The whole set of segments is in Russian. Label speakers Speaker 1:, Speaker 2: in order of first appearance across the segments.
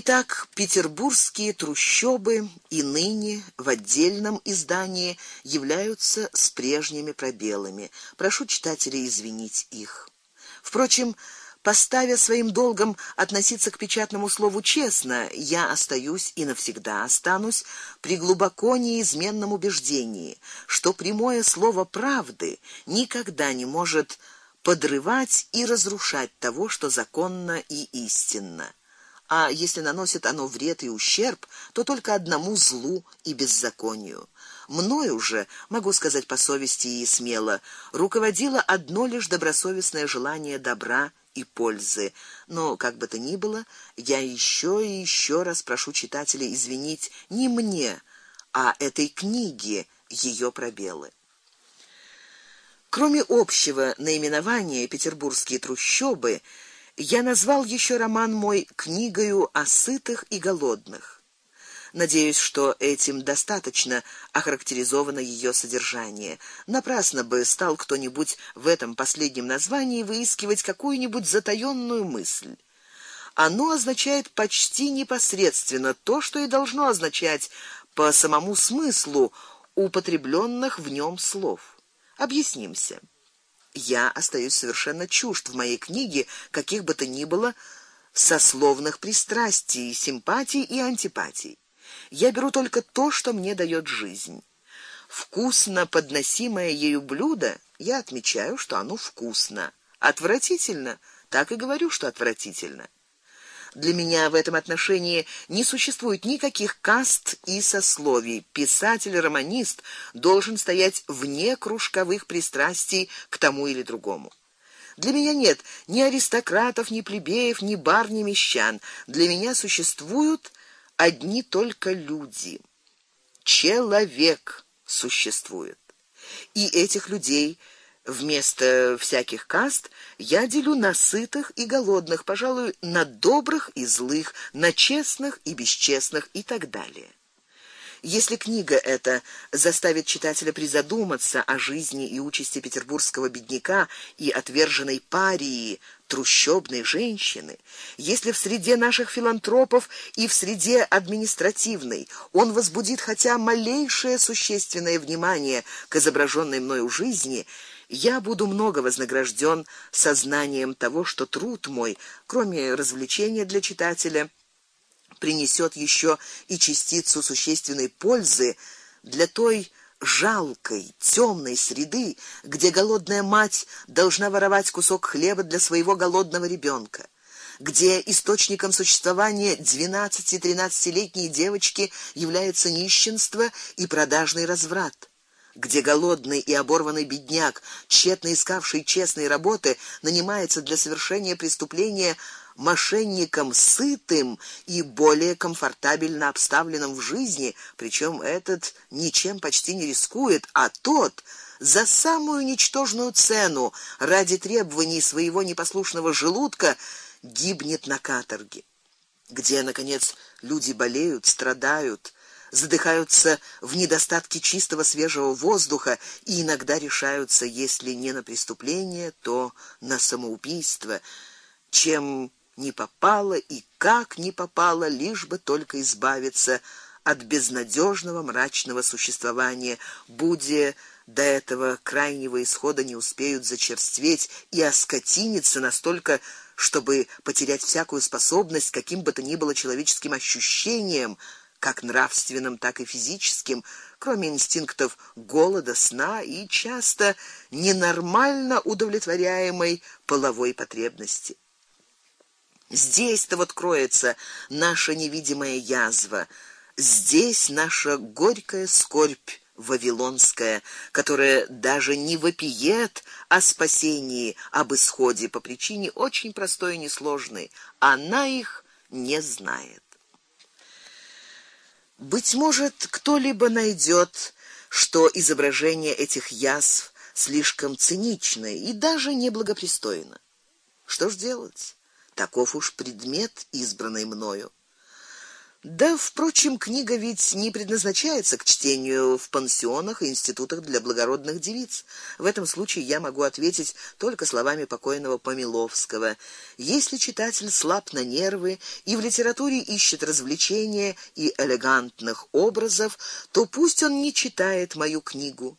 Speaker 1: Итак, петербургские трущобы и ныне в отдельном издании являются с прежними пробелами. Прошу читателей извинить их. Впрочем, поставя своим долгом относиться к печатному слову честно, я остаюсь и навсегда останусь при глубоко неизменном убеждении, что прямое слово правды никогда не может подрывать и разрушать того, что законно и истинно а если наносит оно вред и ущерб, то только одному злу и беззаконию. Мною уже, могу сказать по совести и смело, руководило одно лишь добросовестное желание добра и пользы. Но как бы то ни было, я еще и еще раз прошу читателей извинить не мне, а этой книге ее пробелы. Кроме общего наименования Петербургские трущобы, я назвал еще роман мой книгою о сытых и голодных. Надеюсь, что этим достаточно охарактеризовано ее содержание. Напрасно бы стал кто-нибудь в этом последнем названии выискивать какую-нибудь затаённую мысль. Оно означает почти непосредственно то, что и должно означать по самому смыслу употребленных в нем слов. Объяснимся я остаюсь совершенно чужд в моей книге каких бы то ни было сословных пристрастий, симпатий и антипатий. Я беру только то, что мне даёт жизнь. Вкусно подносимое ею блюдо, я отмечаю, что оно вкусно. Отвратительно, так и говорю, что отвратительно. Для меня в этом отношении не существует никаких каст и сословий. Писатель-романист должен стоять вне кружковых пристрастий к тому или другому. Для меня нет ни аристократов, ни плебеев, ни бар, ни мещан. Для меня существуют одни только люди. Человек существует. И этих людей Вместо всяких каст я делю на сытых и голодных, пожалуй, на добрых и злых, на честных и бесчестных и так далее. Если книга эта заставит читателя призадуматься о жизни и участи петербургского бедняка и отверженной парии, трущобной женщины, если в среде наших филантропов и в среде административной он возбудит хотя малейшее существенное внимание к изображенной мною жизни, я буду много вознагражден сознанием того, что труд мой, кроме развлечения для читателя, принесет еще и частицу существенной пользы для той жалкой, темной среды, где голодная мать должна воровать кусок хлеба для своего голодного ребенка, где источником существования 12-13-летней девочки является нищенство и продажный разврат где голодный и оборванный бедняк, тщетно искавший честной работы, нанимается для совершения преступления мошенником сытым и более комфортабельно обставленным в жизни, причем этот ничем почти не рискует, а тот за самую ничтожную цену ради требований своего непослушного желудка гибнет на каторге. Где наконец люди болеют, страдают, задыхаются в недостатке чистого свежего воздуха и иногда решаются, если не на преступление, то на самоубийство, чем не попало и как не попало, лишь бы только избавиться от безнадежного мрачного существования, будь до этого крайнего исхода не успеют зачерстветь и оскотиниться настолько, чтобы потерять всякую способность каким бы то ни было человеческим ощущением, как нравственным, так и физическим, кроме инстинктов голода, сна и часто ненормально удовлетворяемой половой потребности. Здесь-то вот кроется наша невидимая язва, здесь наша горькая скорбь вавилонская, которая даже не вопиет о спасении, об исходе по причине очень простой и несложной. Она их не знает. Быть может, кто-либо найдет, что изображение этих язв слишком цинично и даже неблагопристойно. Что ж делать? Таков уж предмет, избранный мною. Да, впрочем, книга ведь не предназначается к чтению в пансионах и институтах для благородных девиц. В этом случае я могу ответить только словами покойного Помиловского: если читатель слаб на нервы и в литературе ищет развлечения и элегантных образов, то пусть он не читает мою книгу.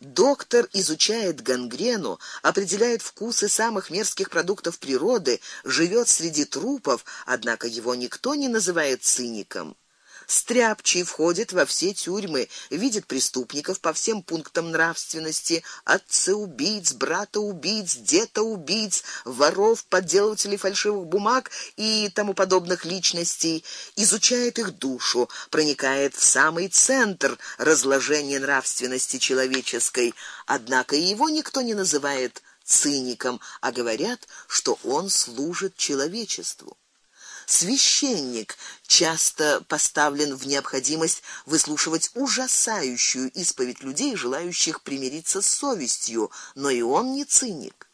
Speaker 1: Доктор изучает гангрену, определяет вкусы самых мерзких продуктов природы, живет среди трупов, однако его никто не называет циником. Стряпчий входит во все тюрьмы, видит преступников по всем пунктам нравственности: отца-убийц, брата-убийц, деда-убийц, воров, подделывателей фальшивых бумаг и тому подобных личностей, изучает их душу, проникает в самый центр разложения нравственности человеческой. Однако его никто не называет циником, а говорят, что он служит человечеству. Священник часто поставлен в необходимость выслушивать ужасающую исповедь людей, желающих примириться с совестью, но и он не циник.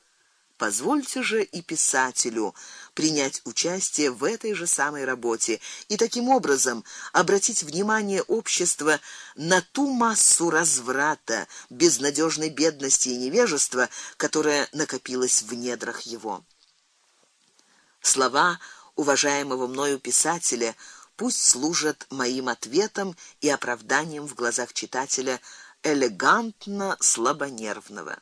Speaker 1: Позвольте же и писателю принять участие в этой же самой работе и таким образом обратить внимание общества на ту массу разврата, безнадежной бедности и невежества, которая накопилась в недрах его. Слова уважаемого мною писателя пусть служат моим ответом и оправданием в глазах читателя элегантно слабонервного.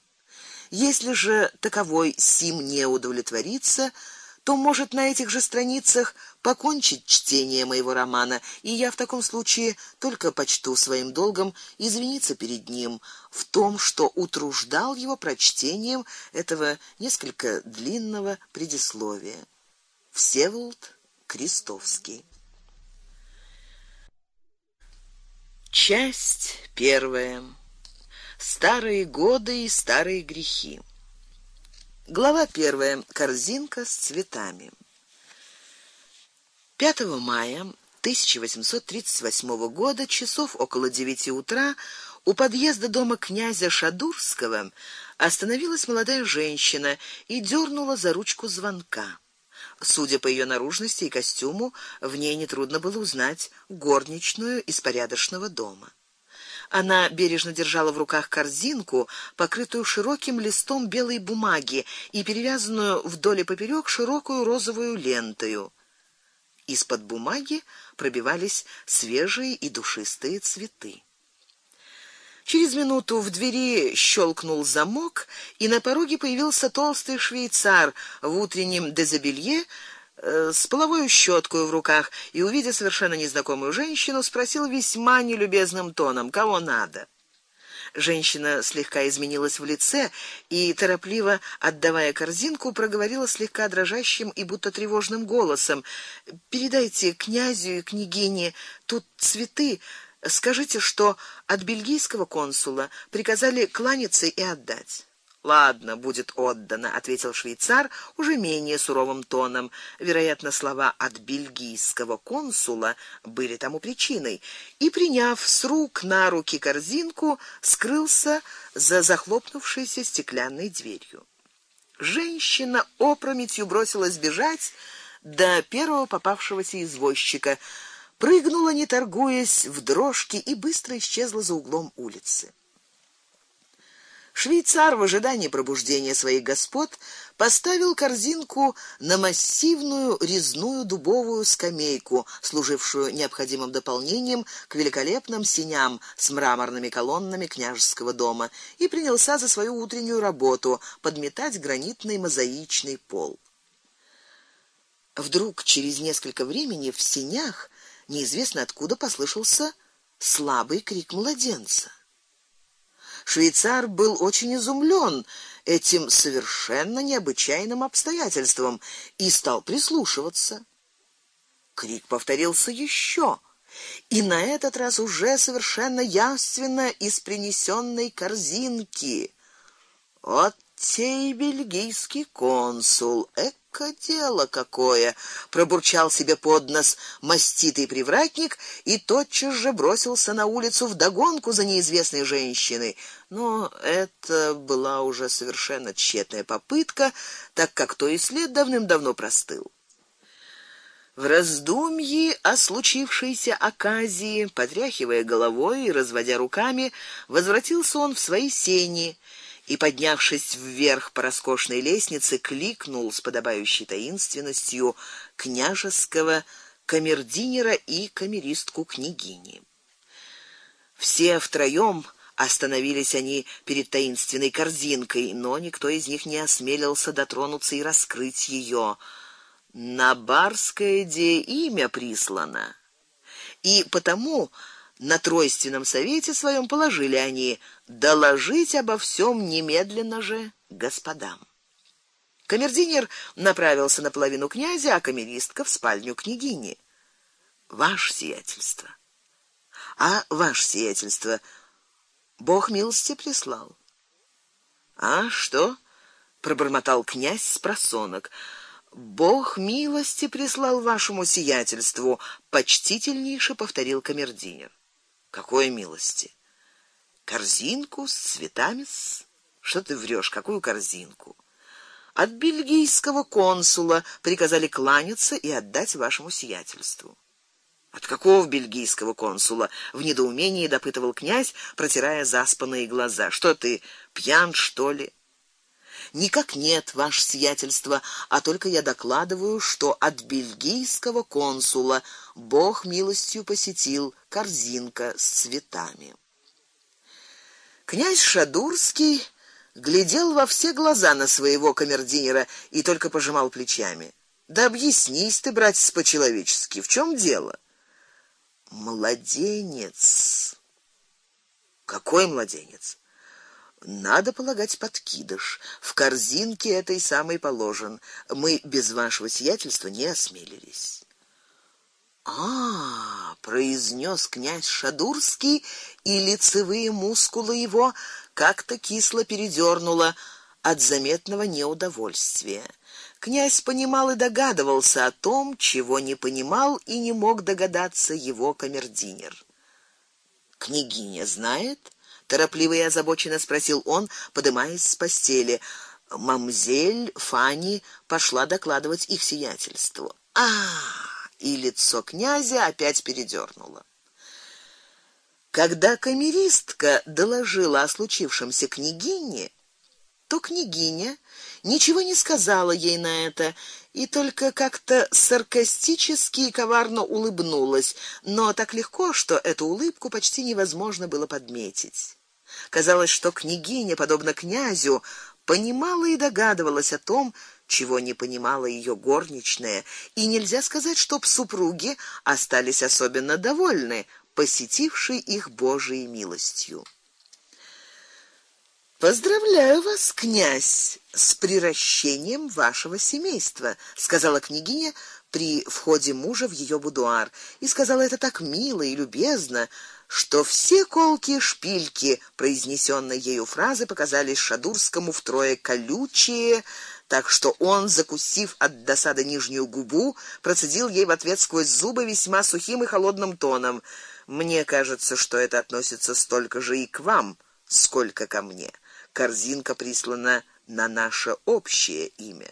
Speaker 1: Если же таковой сим не удовлетворится, то может на этих же страницах покончить чтение моего романа, и я в таком случае только почту своим долгом извиниться перед ним в том, что утруждал его прочтением этого несколько длинного предисловия. Всеволод Крестовский. Часть первая. Старые годы и старые грехи. Глава первая. Корзинка с цветами. 5 мая 1838 года, часов около девяти утра, у подъезда дома князя Шадурского остановилась молодая женщина и дернула за ручку звонка. Судя по ее наружности и костюму, в ней не трудно было узнать горничную из порядочного дома. Она бережно держала в руках корзинку, покрытую широким листом белой бумаги и перевязанную вдоль и поперек широкую розовую лентою. Из-под бумаги пробивались свежие и душистые цветы. Через минуту в двери щелкнул замок, и на пороге появился толстый швейцар в утреннем дезобелье э, с половой щеткой в руках и увидя совершенно незнакомую женщину, спросил весьма нелюбезным тоном: "Кого надо?" Женщина слегка изменилась в лице и торопливо отдавая корзинку, проговорила слегка дрожащим и будто тревожным голосом: "Передайте князю и княгине тут цветы, Скажите, что от бельгийского консула приказали кланяться и отдать. Ладно, будет отдано, ответил швейцар уже менее суровым тоном. Вероятно, слова от бельгийского консула были тому причиной. И приняв с рук на руки корзинку, скрылся за захлопнувшейся стеклянной дверью. Женщина опрометью бросилась бежать до первого попавшегося извозчика прыгнула, не торгуясь, в дрожки и быстро исчезла за углом улицы. Швейцар в ожидании пробуждения своих господ поставил корзинку на массивную резную дубовую скамейку, служившую необходимым дополнением к великолепным синям с мраморными колоннами княжеского дома, и принялся за свою утреннюю работу подметать гранитный мозаичный пол. Вдруг через несколько времени в синях неизвестно откуда послышался слабый крик младенца. Швейцар был очень изумлен этим совершенно необычайным обстоятельством и стал прислушиваться. Крик повторился еще, и на этот раз уже совершенно явственно из принесенной корзинки. Вот те бельгийский консул, эк Эка дело какое, пробурчал себе под нос маститый привратник и тотчас же бросился на улицу в догонку за неизвестной женщиной. Но это была уже совершенно тщетная попытка, так как то и след давным-давно простыл. В раздумье о случившейся оказии, потряхивая головой и разводя руками, возвратился он в свои сени и, поднявшись вверх по роскошной лестнице, кликнул с подобающей таинственностью княжеского камердинера и камеристку княгини. Все втроем остановились они перед таинственной корзинкой, но никто из них не осмелился дотронуться и раскрыть ее на барское де имя прислано. И потому на тройственном совете своем положили они доложить обо всем немедленно же господам. Камердинер направился на половину князя, а камеристка в спальню княгини. Ваше сиятельство. А ваше сиятельство Бог милости прислал. А что? пробормотал князь с просонок. Бог милости прислал вашему сиятельству, почтительнейше повторил камердинер. Какой милости? Корзинку с цветами? -с? Что ты врешь? Какую корзинку? От бельгийского консула приказали кланяться и отдать вашему сиятельству. От какого бельгийского консула? В недоумении допытывал князь, протирая заспанные глаза. Что ты, пьян, что ли? Никак нет, ваше сиятельство, а только я докладываю, что от бельгийского консула Бог милостью посетил корзинка с цветами. Князь Шадурский глядел во все глаза на своего камердинера и только пожимал плечами. Да объяснись ты, братец, по-человечески, в чем дело? Младенец. Какой младенец? Надо полагать подкидыш. В корзинке этой самой положен. Мы без вашего сиятельства не осмелились. А, произнес князь Шадурский, и лицевые мускулы его как-то кисло передернуло от заметного неудовольствия. Князь понимал и догадывался о том, чего не понимал и не мог догадаться его камердинер. Княгиня знает? Торопливо и озабоченно спросил он, поднимаясь с постели. Мамзель Фани пошла докладывать их сиятельству. А, и лицо князя опять передернуло. Когда камеристка доложила о случившемся княгине, то княгиня ничего не сказала ей на это и только как-то саркастически и коварно улыбнулась, но так легко, что эту улыбку почти невозможно было подметить. Казалось, что княгиня, подобно князю, понимала и догадывалась о том, чего не понимала ее горничная, и нельзя сказать, чтоб супруги остались особенно довольны посетившей их Божией милостью. Поздравляю вас, князь, с приращением вашего семейства, сказала княгиня при входе мужа в ее будуар, и сказала это так мило и любезно, что все колкие шпильки произнесенной ею фразы показались Шадурскому втрое колючие, так что он, закусив от досады нижнюю губу, процедил ей в ответ сквозь зубы весьма сухим и холодным тоном: "Мне кажется, что это относится столько же и к вам, сколько ко мне. Корзинка прислана на наше общее имя".